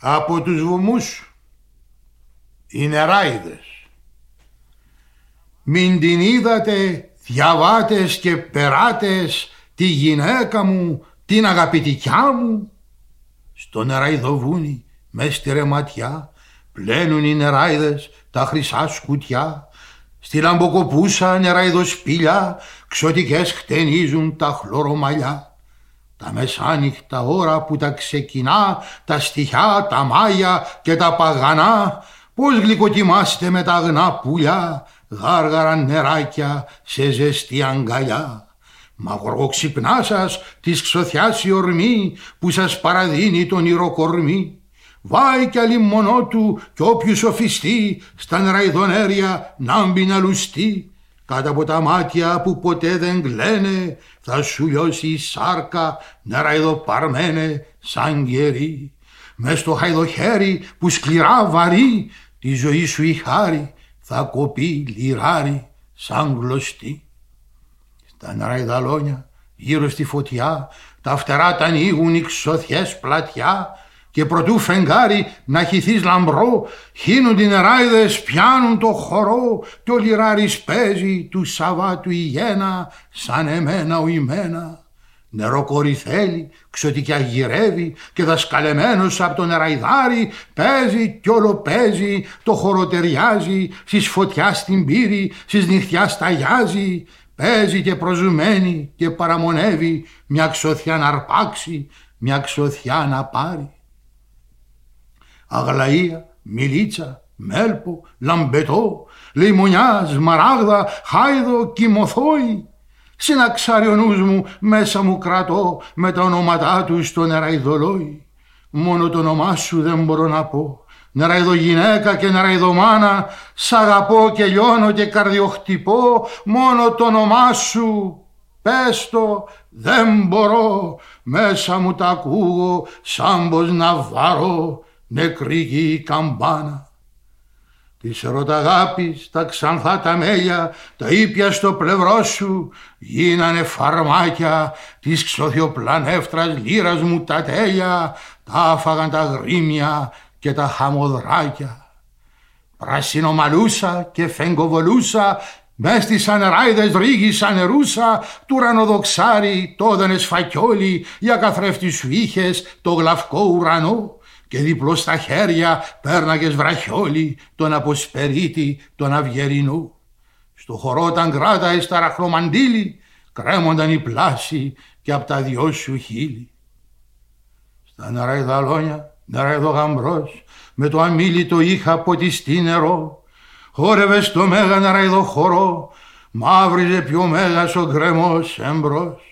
Από τους βουμούς οι νεράιδες. Μην την είδατε διαβάτες και περάτες τη γυναίκα μου, την αγαπητικιά μου. Στο νεραϊδοβούνι μες στη ρεματιά πλένουν οι νεράιδες τα χρυσά σκουτιά. Στη λαμποκοπούσα νεραϊδοσπήλια ξωτικές χτενίζουν τα χλωρομαλιά. Τα μεσάνυχτα ώρα που τα ξεκινά, τα στοιχιά, τα μάγια και τα παγανά, πώς γλυκοτιμάστε με τα αγνά πουλιά, γάργαρα νεράκια σε ζεστή αγκαλιά. Μα ξυπνά σας της ξωθιάς η ορμή που σας παραδίνει τον ηροκορμή. Βάει κι άλλη μονό του κι όποιου σοφιστεί στα νεραϊδονέρια να μπει να λουστεί. Κάτω από τα μάτια που ποτέ δεν γλένε θα σου λιώσει η σάρκα νεραϊδοπαρμένε σαν γερή. Μες στο χαϊδοχέρι που σκληρά βαρύ τη ζωή σου η χάρη θα κοπεί λιράρι σαν γλωστή. Στα νεραϊδαλόνια γύρω στη φωτιά τα φτερά τα ανοίγουν οι ξωθιές πλατιά και προτού φεγγάρι να χυθείς λαμπρό χύνουν την νεράιδες πιάνουν το χορό και ο λιράρης παίζει του Σαββάτου η γένα σαν εμένα ο ημένα. Νερό κορυθέλει, ξωτικιά γυρεύει και δασκαλεμένος από τον νεραϊδάρι παίζει κι όλο παίζει, το χορό ταιριάζει, στις φωτιάς στην πύρη, στις νυχτιάς σταγιάζει, παίζει και προζουμένη και παραμονεύει μια ξωθιά να αρπάξει, μια ξωθιά να πάρει. Αγλαία, Μιλίτσα, Μέλπο, Λαμπετό, Λιμονιά, Σμαράγδα, Χάιδο, Κιμοθόη. Συναξάρει ο νους μου, μέσα μου κρατώ με τα ονόματά τους στο νεραϊδολόι. Μόνο το όνομά σου δεν μπορώ να πω. Νεραϊδογυναίκα και νεραϊδομάνα, σ' αγαπώ και λιώνω και καρδιοχτυπώ, μόνο το όνομά σου. Πες το, δεν μπορώ, μέσα μου τα ακούγω σαν πως να βαρώ νεκρή γη καμπάνα. Της αγάπης τα ξανθά τα μέλια, τα ήπια στο πλευρό σου, γίνανε φαρμάκια της ξωθιοπλανεύτρας λύρας μου τα τέλεια, τα άφαγαν τα γρήμια και τα χαμοδράκια. Πρασινομαλούσα και φεγγοβολούσα, μες στις ανεράιδες ρίγης ανερούσα, του ουρανοδοξάρι, τόδενες φακιόλι, για καθρέφτη σου είχες το γλαυκό ουρανό και δίπλο στα χέρια πέρναγες βραχιόλι τον αποσπερίτη τον αυγερινού. Στο χορό όταν κράταες τα ραχλομαντήλι κρέμονταν οι πλάσοι και απ' τα δυο σου χείλη. Στα νεραϊδαλόνια, νεραϊδογαμπρός, με το αμήλυτο είχα ποτιστεί νερό, χόρευε στο μέγα νεραϊδο χορό, μαύριζε πιο μέγας ο γκρεμός εμπρός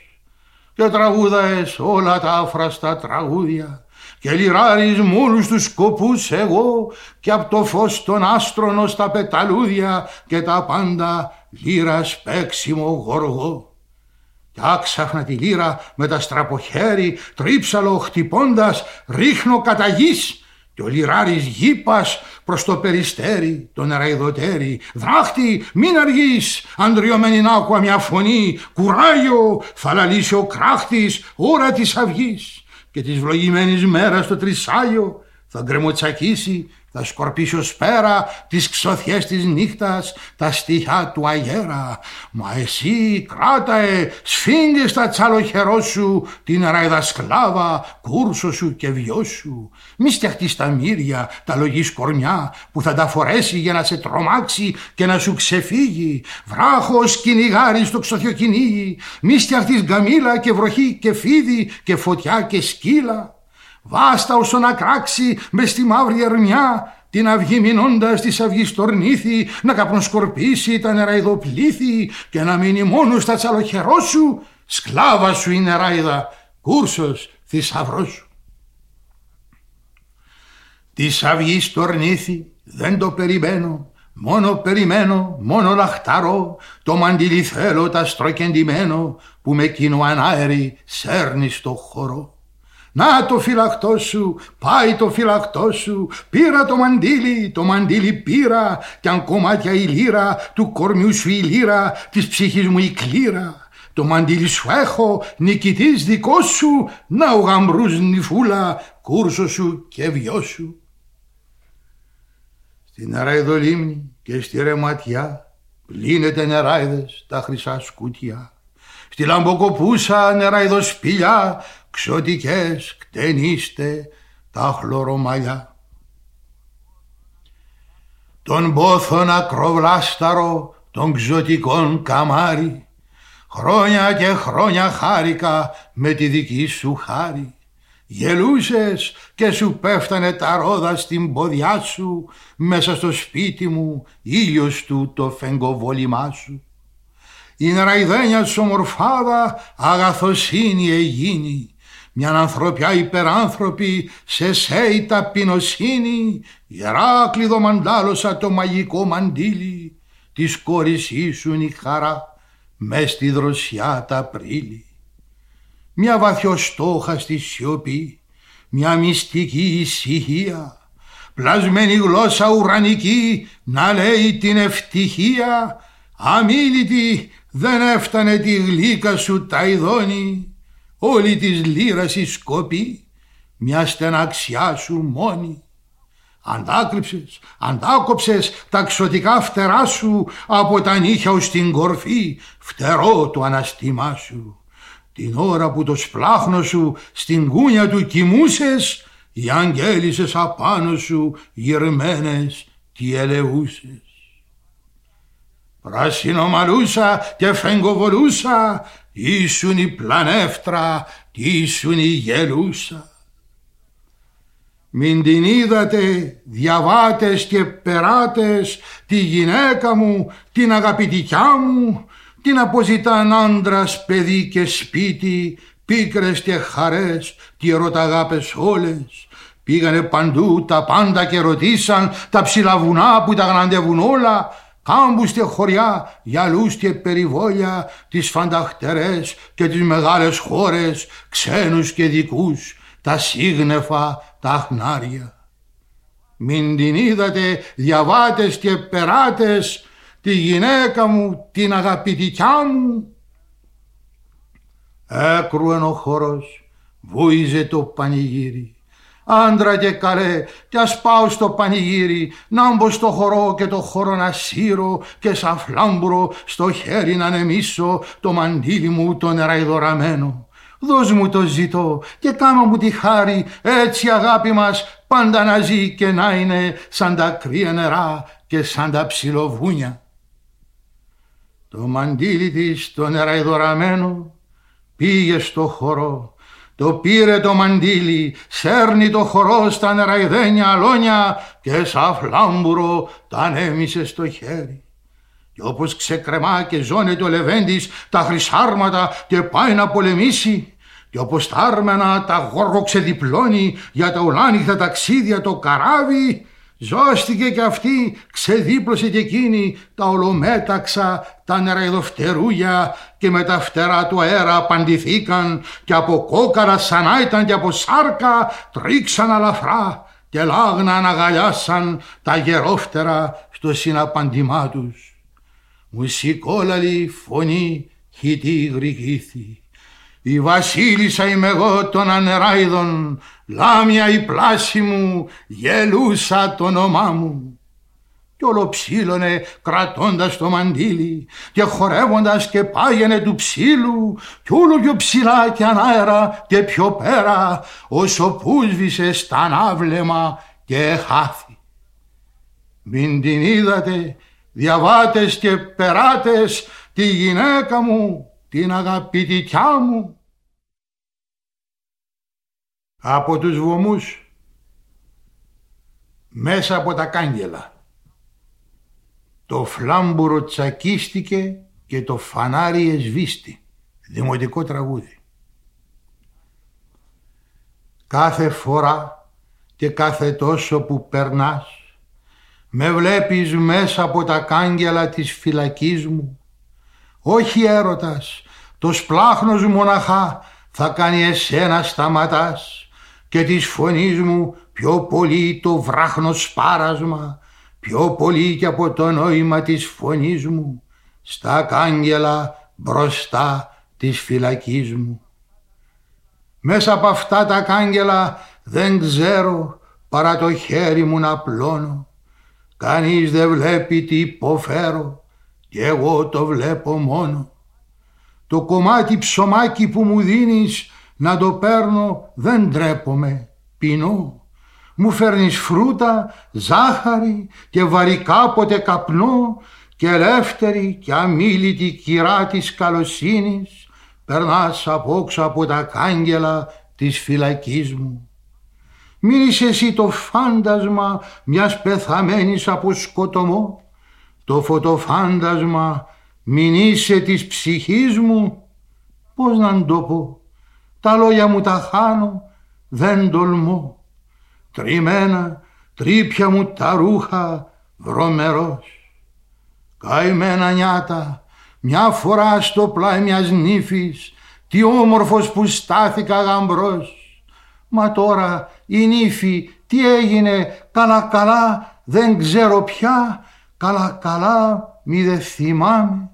και τραγούδαες όλα τα άφραστα τραγούδια και λιράρεις μόνους τους σκοπούς εγώ και απ' το φως των άστρων στα πεταλούδια και τα πάντα λύρας παίξιμο γοργό. Κι άξαφνα τη λύρα με τα στραποχέρι τρίψαλο χτυπώντας ρίχνω κατά γης και ο λιράρης γήπας προς το περιστέρι, τον νεραϊδοτέρι. Δράχτη, μην αργείς, αντριωμένη να άκουα μια φωνή. Κουράγιο, θα λαλήσει ο κράχτης, ώρα της αυγής και της βλογημένης μέρας στο τρισάγιο θα γκρεμοτσακίσει, θα σκορπίσει ως πέρα τις ξωθιές της νύχτας, τα στοιχιά του αγέρα. Μα εσύ κράταε, σφίγγε στα τσαλοχερό σου την ραϊδα σκλάβα, κούρσο σου και βιό σου. Μη στιαχτείς τα μύρια, τα λογή σκορμιά που θα τα φορέσει για να σε τρομάξει και να σου ξεφύγει. Βράχος κυνηγάρι στο ξωθιοκυνήγι, μη στιαχτείς γκαμίλα και βροχή και φίδι και φωτιά και σκύλα. Βάστα όσο να κράξει μες στη μαύρη ερμιά την αυγή μηνώντας της αυγής τορνήθη να καπνοσκορπίσει τα νεραϊδοπλήθη και να μείνει μόνος στα τσαλοχερό σου σκλάβα σου η νεράιδα κούρσος θησαυρός σου. Της αυγής τορνήθη δεν το περιμένω Μόνο περιμένω, μόνο λαχταρώ, το μαντιλι θέλω τα στροκεντημένο που με κοινό ανάερη σέρνει στο χώρο. Να το φυλακτό σου, πάει το φυλακτό σου, πήρα το μαντίλι, το μαντίλι πήρα, κι αν κομμάτια η λύρα, του κορμιού σου η λύρα, της ψυχής μου η κλήρα. το μαντίλι σου έχω, νικητής δικό σου, να ο γαμπρούς νυφούλα, κούρσο σου και βιό σου. Στην αραιδολίμνη και στη ρεματιά, πλύνεται νεράιδες τα χρυσά σκούτια. Στη λαμποκοπούσα νεράιδοσπηλιά, ξωτικές κτενίστε τα χλωρομαλιά. Τον πόθον ακροβλάσταρο των ξωτικών καμάρι, χρόνια και χρόνια χάρηκα με τη δική σου χάρη. Γελούσες και σου πέφτανε τα ρόδα στην ποδιά σου, μέσα στο σπίτι μου ήλιος του το φεγγοβόλημά σου. Η νεραϊδένια σου ομορφάδα αγαθοσύνη εγίνη, μια ανθρωπιά υπεράνθρωπη σε σέη ταπεινοσύνη, Ηράκλειδο μαντάλωσα το μαγικό μαντίλι, της κόρης ήσουν η χαρά, μες στη δροσιά τα πρίλη. Μια βαθιοστόχα στη σιωπή, μια μυστική ησυχία, πλασμένη γλώσσα ουρανική να λέει την ευτυχία, αμήλυτη δεν έφτανε τη γλύκα σου τα ειδώνει, όλη της λύρας η σκοπή, μια στεναξιά σου μόνη. Αντάκρυψες, αντάκοψες τα ξωτικά φτερά σου από τα νύχια ως την κορφή, φτερό το αναστήμά σου. Την ώρα που το σπλάχνο σου στην κούνια του κοιμούσες, οι αγγέλισσες απάνω σου γυρμένες τι ελεούσες. Πράσινο και φεγγοβολούσα, ήσουν η πλανεύτρα, ήσουν η γελούσα. Μην την είδατε διαβάτες και περάτες τη γυναίκα μου, την αγαπητικιά μου, την αποζητάν άντρας, παιδί και σπίτι, πίκρες και χαρές, τι ερωταγάπες όλες. Πήγανε παντού τα πάντα και ρωτήσαν τα ψηλά βουνά που τα γναντεύουν όλα, κάμπους και χωριά, γυαλούς και περιβόλια, τις φανταχτερές και τις μεγάλες χώρες, ξένους και δικούς, τα σύγνεφα, τα χνάρια. Μην την είδατε διαβάτες και περάτες, τη γυναίκα μου, την αγαπητικιά μου. Έκρουεν ο χώρος, βούιζε το πανηγύρι. Άντρα και καλέ, κι ας πάω στο πανηγύρι, να μπω στο χορό και το χώρο να σύρω και σαν φλάμπουρο στο χέρι να ανεμίσω το μαντίλι μου το νεραϊδωραμένο. Δώσ' μου το ζητώ και κάνω μου τη χάρη, έτσι αγάπη μας πάντα να ζει και να είναι σαν τα κρύα νερά και σαν τα ψιλοβούνια. Το μαντίλι της το νεραϊδωραμένο πήγε στο χορό το πήρε το μαντίλι, σέρνει το χορό στα νεραϊδένια αλόνια και σαν φλάμπουρο τα ανέμισε στο χέρι. Και όπως ξεκρεμά και ζώνεται ο Λεβέντης τα χρυσάρματα και πάει να πολεμήσει και όπως τα άρμενα τα γόργο ξεδιπλώνει για τα ουλάνυχτα ταξίδια το καράβι Ζώστηκε κι αυτή, ξεδίπλωσε κι εκείνη τα ολομέταξα, τα νεραϊδοφτερούγια και με τα φτερά του αέρα απαντηθήκαν και από κόκαρα σαν ήταν και από σάρκα τρίξαν αλαφρά και λάγνα αναγαλιάσαν τα γερόφτερα στο συναπαντημά τους. Μουσικόλαλη φωνή χιτή γρηγήθη. Η βασίλισσα είμαι εγώ των ανεράιδων, λάμια η πλάση μου, γελούσα το όνομά μου. Κι όλο ψήλωνε κρατώντας το μαντίλι και χορεύοντας και πάγαινε του ψήλου κι όλο πιο ψηλά και ανάερα και πιο πέρα όσο πούσβησε στα ναύλεμα και χάθη. Μην την είδατε διαβάτες και περάτες τη γυναίκα μου την αγαπητικιά μου από τους βωμούς μέσα από τα κάγκελα. Το φλάμπουρο τσακίστηκε και το φανάρι εσβήστη. Δημοτικό τραγούδι. Κάθε φορά και κάθε τόσο που περνάς με βλέπεις μέσα από τα κάγκελα της φυλακής μου όχι έρωτας, το σπλάχνος μοναχά θα κάνει εσένα σταματάς και της φωνής μου πιο πολύ το βράχνο σπάρασμα, πιο πολύ και από το νόημα της φωνής μου, στα κάγκελα μπροστά της φυλακής μου. Μέσα από αυτά τα κάγκελα δεν ξέρω παρά το χέρι μου να πλώνω. Κανείς δεν βλέπει τι υποφέρω και εγώ το βλέπω μόνο. Το κομμάτι ψωμάκι που μου δίνεις να το παίρνω δεν τρέπομαι, πεινώ. Μου φέρνεις φρούτα, ζάχαρη και βαρικάποτε καπνό και ελεύθερη και αμήλυτη κυρά της καλοσύνης περνάς απόξω από τα κάγκελα της φυλακής μου. Μην είσαι εσύ το φάντασμα μιας πεθαμένης από σκοτωμό, το φωτοφάντασμα μην είσαι της ψυχής μου, πώς να το πω, τα λόγια μου τα χάνω, δεν τολμώ. Τριμμένα, τρίπια μου τα ρούχα, βρωμερός. Καημένα νιάτα, μια φορά στο πλάι μιας νύφης, τι όμορφος που στάθηκα γαμπρός. Μα τώρα η νύφη τι έγινε, καλά καλά δεν ξέρω πια, καλά καλά μη δε θυμάμαι.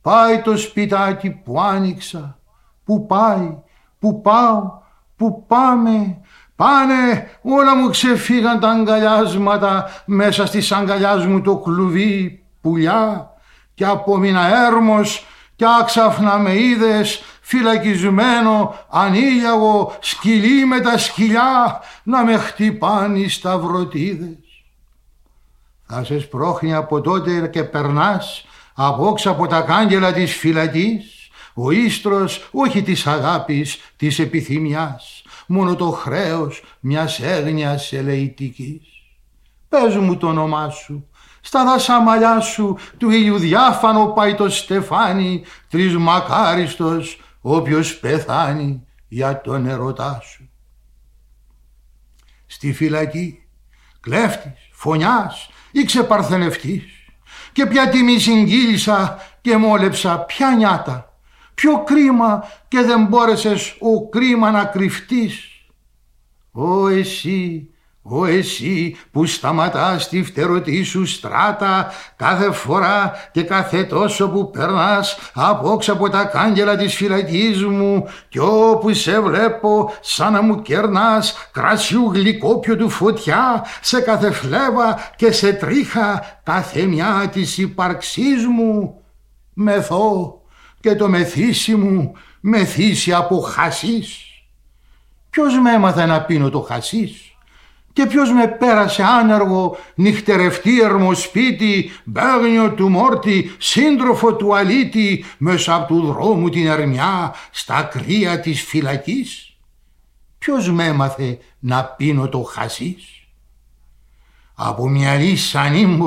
Πάει το σπιτάκι που άνοιξα, που πάει, που πάω, που πάμε. Πάνε, όλα μου ξεφύγαν τα αγκαλιάσματα, μέσα στις αγκαλιάς μου το κλουβί, πουλιά και απόμεινα έρμος κι άξαφνα με είδες φυλακισμένο ανήλιαγο σκυλί με τα σκυλιά να με χτυπάνει σταυρωτίδες. Θα σε σπρώχνει από τότε και περνάς απόξα από τα κάγκελα της φυλακής ο ίστρος όχι της αγάπης, της επιθυμιάς, μόνο το χρέος μιας έγνοιας ελεητικής. Πες μου το όνομά σου, στα δάσα μαλλιά σου του ήλιου διάφανο πάει το στεφάνι, μακάριστος όποιος πεθάνει για τον ερωτά σου. Στη φυλακή κλέφτης, φωνιάς ή ξεπαρθενευτής και ποια τιμή συγκύλησα και μόλεψα ποια νιάτα, ποιο κρίμα και δεν μπόρεσες ο κρίμα να κρυφτείς. Ω εσύ Ω εσύ που σταματάς τη φτερωτή σου στράτα κάθε φορά και κάθε τόσο που περνάς απόξω από τα κάγκελα της φυλακής μου κι όπου σε βλέπω σαν να μου κερνάς κρασιού γλυκόπιο του φωτιά σε κάθε φλέβα και σε τρίχα κάθε μια της υπαρξής μου μεθώ και το μεθύσι μου μεθύσι από χασίς. Ποιος με έμαθε να πίνω το χασίς; Και ποιος με πέρασε άνεργο, νυχτερευτή σπίτι, μπέγνιο του μόρτι, σύντροφο του αλήτη, μέσα από του δρόμου την ερμιά, στα κρύα της φυλακής; Ποιος με έμαθε να πίνω το χασίς; Από μυαλί σαν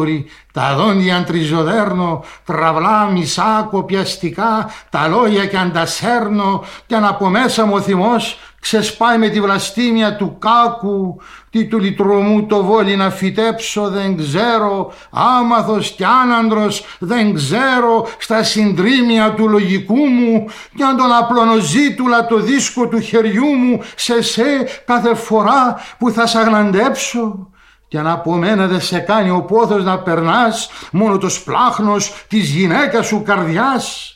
τα δόντια τριζοδέρνω, τραυλά μισά κοπιαστικά, τα λόγια κι αν τα σέρνω, κι αν από μέσα μου ο θυμός ξεσπάει με τη βλαστήμια του κάκου, τι του λιτρομού το βόλι να φυτέψω δεν ξέρω, άμαθος κι άνανδρος δεν ξέρω, στα συντρίμια του λογικού μου, κι αν τον απλονοζήτουλα το δίσκο του χεριού μου, σε σε κάθε φορά που θα σ' αγναντέψω. Κι αν από μένα δεν σε κάνει ο πόθος να περνάς, μόνο το σπλάχνος της γυναίκας σου καρδιάς.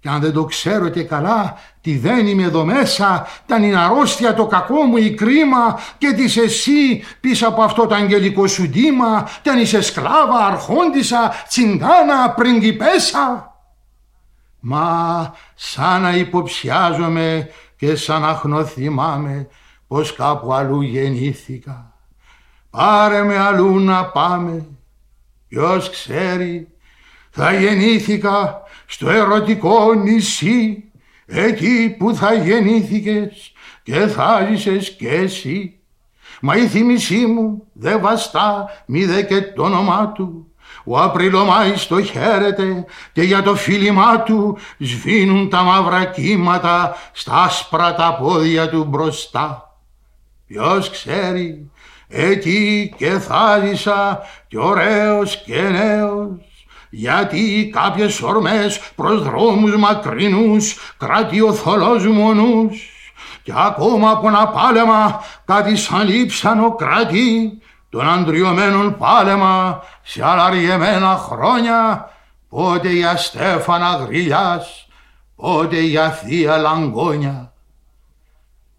Κι αν δεν το ξέρω και καλά, τι δεν είμαι εδώ μέσα, τα είναι αρρώστια το κακό μου η κρίμα και τις εσύ πίσω από αυτό το αγγελικό σου ντύμα, κι αν είσαι σκλάβα, αρχόντισα, τσιγκάνα, πριγκιπέσα. Μα σαν να υποψιάζομαι και σαν να χνοθυμάμαι πως κάπου αλλού γεννήθηκα. Πάρε με αλλού να πάμε, ποιος ξέρει, θα γεννήθηκα στο ερωτικό νησί εκεί που θα γεννήθηκες και θα ζήσες κι εσύ. Μα η θύμησή μου δεν βαστά μη δε και το όνομά του. Ο Απριλομάης το χαίρεται και για το φίλημά του σβήνουν τα μαύρα κύματα στα άσπρα τα πόδια του μπροστά. Ποιος ξέρει, εκεί και θάλισσα και ωραίος και νέος γιατί κάποιες ορμές προς δρόμους μακρινούς κρατεί ο θολός μονούς. Και ακόμα από ένα πάλεμα κάτι σαν λείψανο κρατεί των αντριωμένων πάλεμα σε αλαριεμένα χρόνια. Πότε η αστέφανα γριλιάς πότε για θεία λαγκόνια.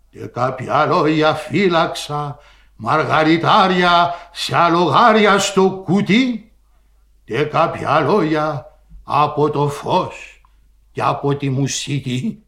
Και κάποια λόγια φύλαξα μαργαριτάρια σε αλογάρια στο κουτί και κάποια λόγια από το φως και από τη μουσική.